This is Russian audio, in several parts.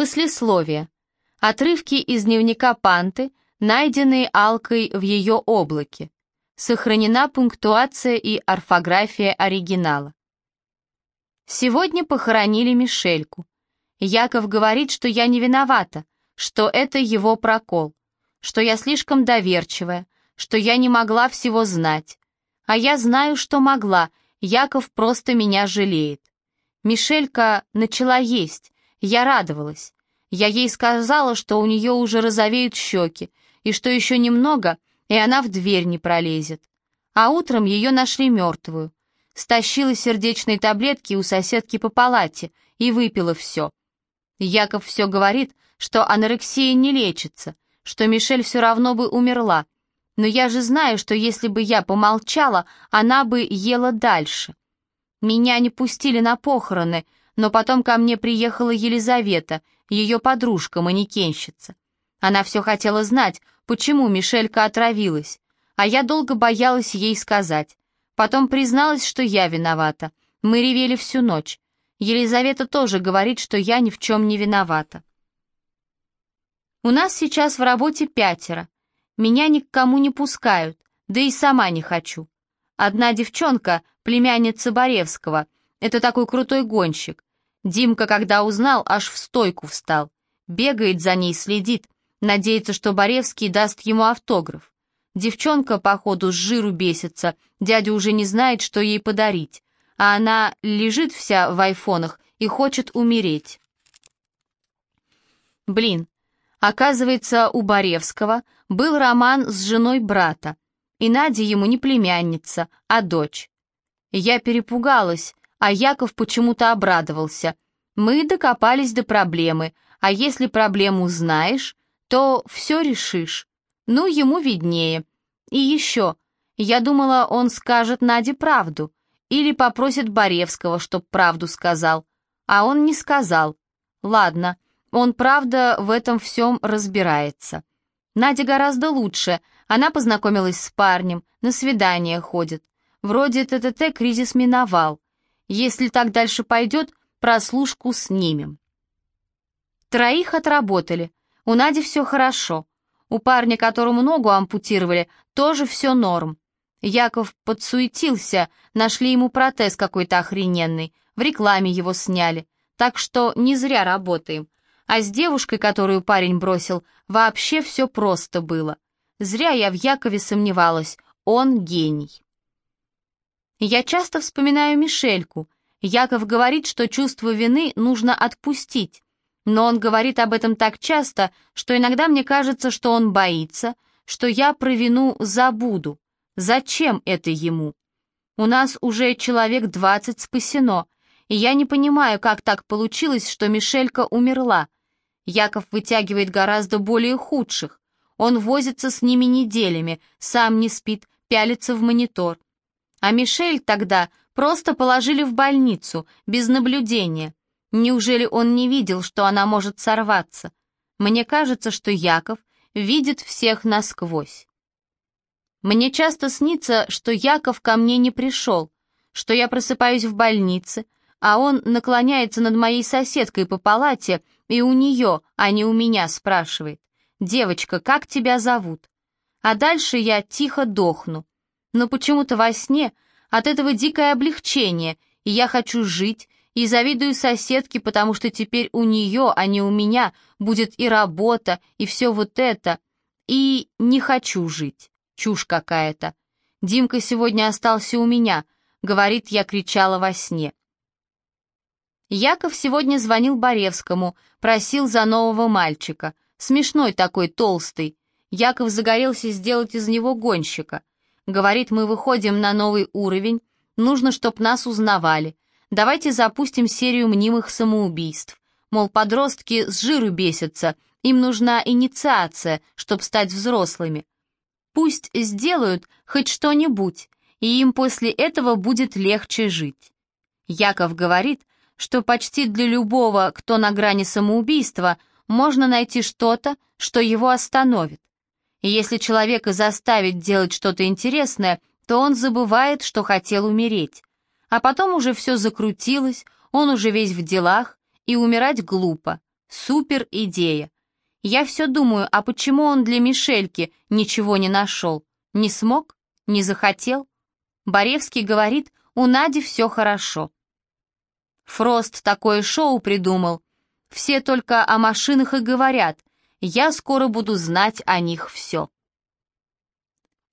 Послесловие. Отрывки из дневника Панты, найденные Алкой в ее облаке. Сохранена пунктуация и орфография оригинала. Сегодня похоронили Мишельку. Яков говорит, что я не виновата, что это его прокол, что я слишком доверчивая, что я не могла всего знать. А я знаю, что могла, Яков просто меня жалеет. Мишелька начала есть, я радовалась. Я ей сказала, что у нее уже розовеют щеки, и что еще немного, и она в дверь не пролезет. А утром ее нашли мертвую. Стащила сердечные таблетки у соседки по палате и выпила все. Яков все говорит, что анорексия не лечится, что Мишель все равно бы умерла. Но я же знаю, что если бы я помолчала, она бы ела дальше. Меня не пустили на похороны, но потом ко мне приехала Елизавета, ее подружка-манекенщица. Она все хотела знать, почему Мишелька отравилась, а я долго боялась ей сказать. Потом призналась, что я виновата. Мы ревели всю ночь. Елизавета тоже говорит, что я ни в чем не виновата. У нас сейчас в работе пятеро. Меня ни к кому не пускают, да и сама не хочу. Одна девчонка, племянница Боревского, это такой крутой гонщик. Димка, когда узнал, аж в стойку встал. Бегает за ней, следит, надеется, что Боревский даст ему автограф. Девчонка, походу, с жиру бесится, дядя уже не знает, что ей подарить, а она лежит вся в айфонах и хочет умереть. Блин, Оказывается, у Боревского был роман с женой брата, и Надя ему не племянница, а дочь. Я перепугалась, а Яков почему-то обрадовался. Мы докопались до проблемы, а если проблему знаешь, то все решишь. Ну, ему виднее. И еще, я думала, он скажет Наде правду, или попросит Боревского, чтоб правду сказал, а он не сказал. Ладно, он, правда, в этом всем разбирается. Надя гораздо лучше. Она познакомилась с парнем, на свидание ходит. Вроде ТТТ кризис миновал. Если так дальше пойдет, прослушку снимем. Троих отработали. У Нади все хорошо. У парня, которому ногу ампутировали, тоже все норм. Яков подсуетился, нашли ему протез какой-то охрененный, в рекламе его сняли. Так что не зря работаем. А с девушкой, которую парень бросил, вообще все просто было. Зря я в Якове сомневалась, он гений. Я часто вспоминаю Мишельку. Яков говорит, что чувство вины нужно отпустить. Но он говорит об этом так часто, что иногда мне кажется, что он боится, что я про вину забуду. Зачем это ему? У нас уже человек двадцать спасено, и я не понимаю, как так получилось, что Мишелька умерла. Яков вытягивает гораздо более худших. Он возится с ними неделями, сам не спит, пялится в монитор. А Мишель тогда просто положили в больницу, без наблюдения. Неужели он не видел, что она может сорваться? Мне кажется, что Яков видит всех насквозь. Мне часто снится, что Яков ко мне не пришел, что я просыпаюсь в больнице, а он наклоняется над моей соседкой по палате и у нее, а не у меня спрашивает. «Девочка, как тебя зовут?» А дальше я тихо дохну. Но почему-то во сне от этого дикое облегчение, и я хочу жить, и завидую соседке, потому что теперь у нее, а не у меня, будет и работа, и все вот это. И не хочу жить. Чушь какая-то. Димка сегодня остался у меня, говорит, я кричала во сне. Яков сегодня звонил Боревскому, просил за нового мальчика. Смешной такой, толстый. Яков загорелся сделать из него гонщика. Говорит, мы выходим на новый уровень, нужно, чтоб нас узнавали. Давайте запустим серию мнимых самоубийств. Мол, подростки с жиру бесятся, им нужна инициация, чтоб стать взрослыми. Пусть сделают хоть что-нибудь, и им после этого будет легче жить. Яков говорит, что почти для любого, кто на грани самоубийства, можно найти что-то, что его остановит. И если человека заставить делать что-то интересное, то он забывает, что хотел умереть. А потом уже все закрутилось, он уже весь в делах, и умирать глупо. Супер идея. Я все думаю, а почему он для Мишельки ничего не нашел? Не смог? Не захотел? Боревский говорит, у Нади все хорошо. Фрост такое шоу придумал. Все только о машинах и говорят. Я скоро буду знать о них все.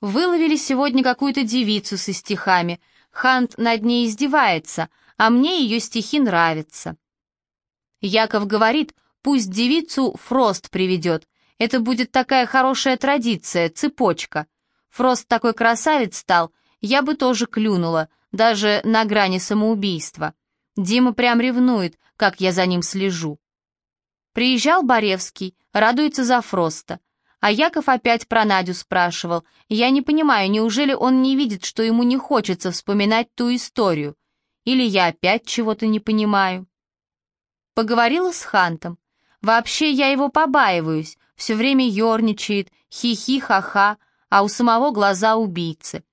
Выловили сегодня какую-то девицу со стихами. Хант над ней издевается, а мне ее стихи нравятся. Яков говорит, пусть девицу Фрост приведет. Это будет такая хорошая традиция, цепочка. Фрост такой красавец стал, я бы тоже клюнула, даже на грани самоубийства. Дима прям ревнует, как я за ним слежу. Приезжал Боревский, радуется за Фроста. А Яков опять про Надю спрашивал. Я не понимаю, неужели он не видит, что ему не хочется вспоминать ту историю? Или я опять чего-то не понимаю? Поговорила с Хантом. Вообще я его побаиваюсь, все время ерничает, хи-хи-ха-ха, а у самого глаза убийцы.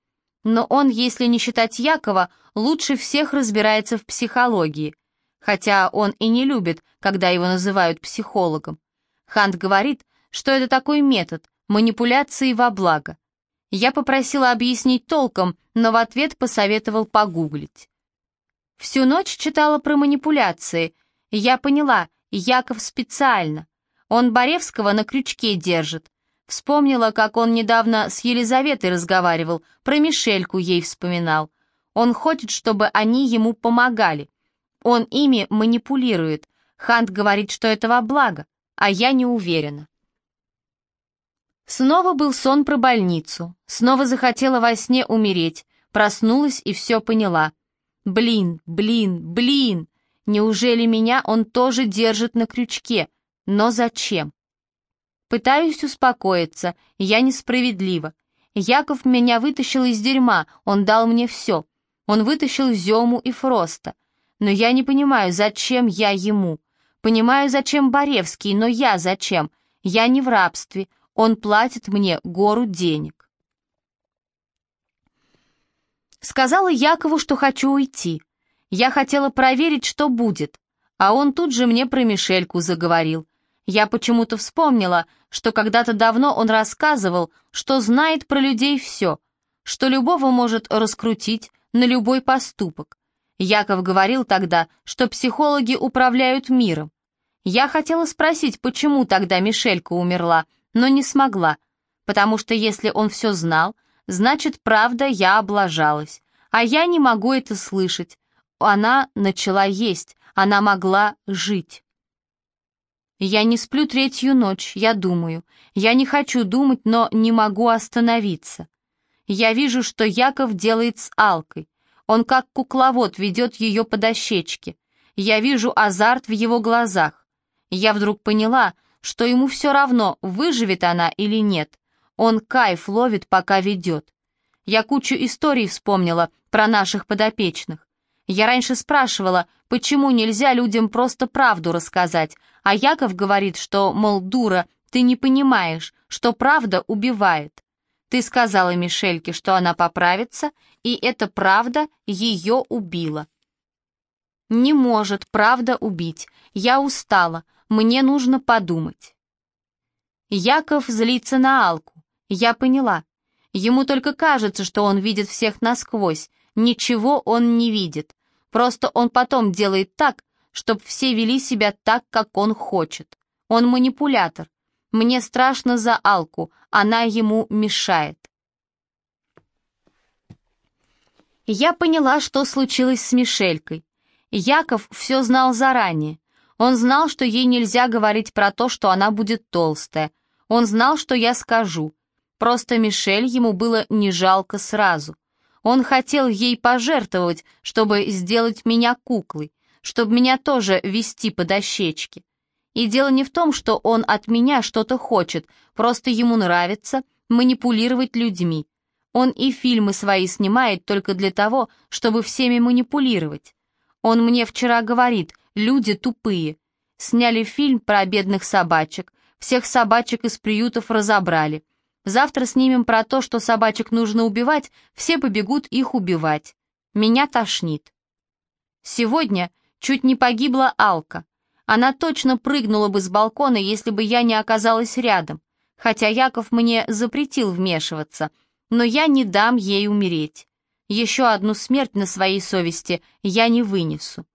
Но он, если не считать Якова, лучше всех разбирается в психологии хотя он и не любит, когда его называют психологом. Хант говорит, что это такой метод, манипуляции во благо. Я попросила объяснить толком, но в ответ посоветовал погуглить. Всю ночь читала про манипуляции. Я поняла, Яков специально. Он Боревского на крючке держит. Вспомнила, как он недавно с Елизаветой разговаривал, про Мишельку ей вспоминал. Он хочет, чтобы они ему помогали. Он ими манипулирует. Хант говорит, что это во благо, а я не уверена. Снова был сон про больницу. Снова захотела во сне умереть. Проснулась и все поняла. Блин, блин, блин. Неужели меня он тоже держит на крючке? Но зачем? Пытаюсь успокоиться. Я несправедлива. Яков меня вытащил из дерьма. Он дал мне все. Он вытащил Зему и Фроста. Но я не понимаю, зачем я ему. Понимаю, зачем Боревский, но я зачем? Я не в рабстве, он платит мне гору денег. Сказала Якову, что хочу уйти. Я хотела проверить, что будет, а он тут же мне про Мишельку заговорил. Я почему-то вспомнила, что когда-то давно он рассказывал, что знает про людей все, что любого может раскрутить на любой поступок, Яков говорил тогда, что психологи управляют миром. Я хотела спросить, почему тогда Мишелька умерла, но не смогла, потому что если он все знал, значит, правда, я облажалась, а я не могу это слышать. Она начала есть, она могла жить. Я не сплю третью ночь, я думаю. Я не хочу думать, но не могу остановиться. Я вижу, что Яков делает с Алкой. Он как кукловод ведет ее по дощечке. Я вижу азарт в его глазах. Я вдруг поняла, что ему все равно, выживет она или нет. Он кайф ловит, пока ведет. Я кучу историй вспомнила про наших подопечных. Я раньше спрашивала, почему нельзя людям просто правду рассказать, а Яков говорит, что, мол, дура, ты не понимаешь, что правда убивает. Ты сказала Мишельке, что она поправится, и эта правда ее убила. Не может правда убить. Я устала, мне нужно подумать. Яков злится на Алку. Я поняла. Ему только кажется, что он видит всех насквозь. Ничего он не видит. Просто он потом делает так, чтобы все вели себя так, как он хочет. Он манипулятор. Мне страшно за Алку, она ему мешает. Я поняла, что случилось с Мишелькой. Яков все знал заранее. Он знал, что ей нельзя говорить про то, что она будет толстая. Он знал, что я скажу. Просто Мишель ему было не жалко сразу. Он хотел ей пожертвовать, чтобы сделать меня куклой, чтобы меня тоже вести по дощечке. И дело не в том, что он от меня что-то хочет, просто ему нравится манипулировать людьми. Он и фильмы свои снимает только для того, чтобы всеми манипулировать. Он мне вчера говорит, люди тупые. Сняли фильм про бедных собачек, всех собачек из приютов разобрали. Завтра снимем про то, что собачек нужно убивать, все побегут их убивать. Меня тошнит. Сегодня чуть не погибла Алка. Она точно прыгнула бы с балкона, если бы я не оказалась рядом, хотя Яков мне запретил вмешиваться, но я не дам ей умереть. Еще одну смерть на своей совести я не вынесу.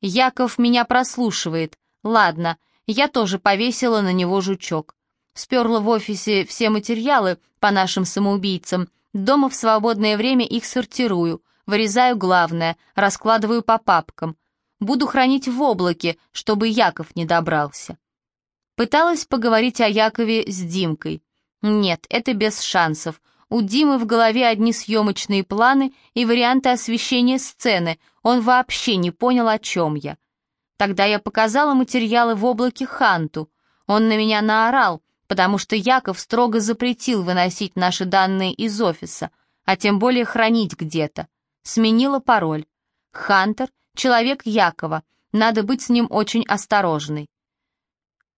Яков меня прослушивает. Ладно, я тоже повесила на него жучок. Сперла в офисе все материалы по нашим самоубийцам. Дома в свободное время их сортирую, вырезаю главное, раскладываю по папкам. Буду хранить в облаке, чтобы Яков не добрался. Пыталась поговорить о Якове с Димкой. Нет, это без шансов. У Димы в голове одни съемочные планы и варианты освещения сцены. Он вообще не понял, о чем я. Тогда я показала материалы в облаке Ханту. Он на меня наорал, потому что Яков строго запретил выносить наши данные из офиса, а тем более хранить где-то. Сменила пароль. Хантер — человек Якова, надо быть с ним очень осторожной.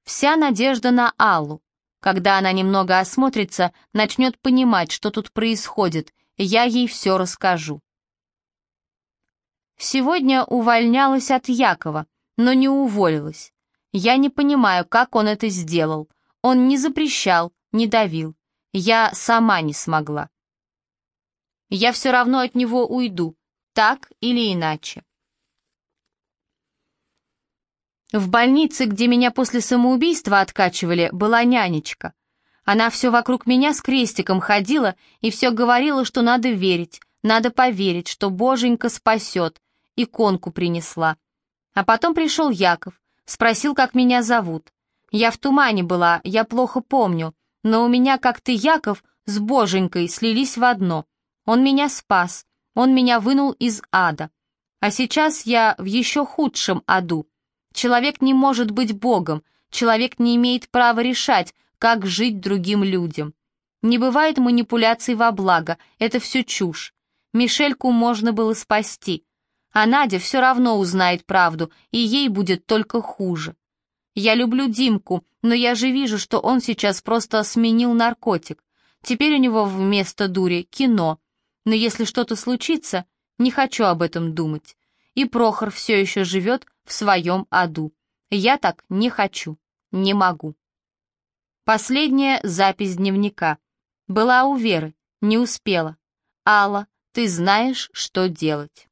Вся надежда на Аллу. Когда она немного осмотрится, начнет понимать, что тут происходит, я ей все расскажу. Сегодня увольнялась от Якова, но не уволилась. Я не понимаю, как он это сделал. Он не запрещал, не давил. Я сама не смогла. Я все равно от него уйду, так или иначе. В больнице, где меня после самоубийства откачивали, была нянечка. Она все вокруг меня с крестиком ходила и все говорила, что надо верить, надо поверить, что Боженька спасет, иконку принесла. А потом пришел Яков, спросил, как меня зовут. Я в тумане была, я плохо помню, но у меня, как ты, Яков, с Боженькой слились в одно. Он меня спас, он меня вынул из ада. А сейчас я в еще худшем аду. Человек не может быть Богом, человек не имеет права решать, как жить другим людям. Не бывает манипуляций во благо, это все чушь. Мишельку можно было спасти, а Надя все равно узнает правду, и ей будет только хуже. Я люблю Димку, но я же вижу, что он сейчас просто сменил наркотик. Теперь у него вместо дури кино. Но если что-то случится, не хочу об этом думать. И Прохор все еще живет в своем аду. Я так не хочу, не могу. Последняя запись дневника. Была у Веры, не успела. Алла, ты знаешь, что делать.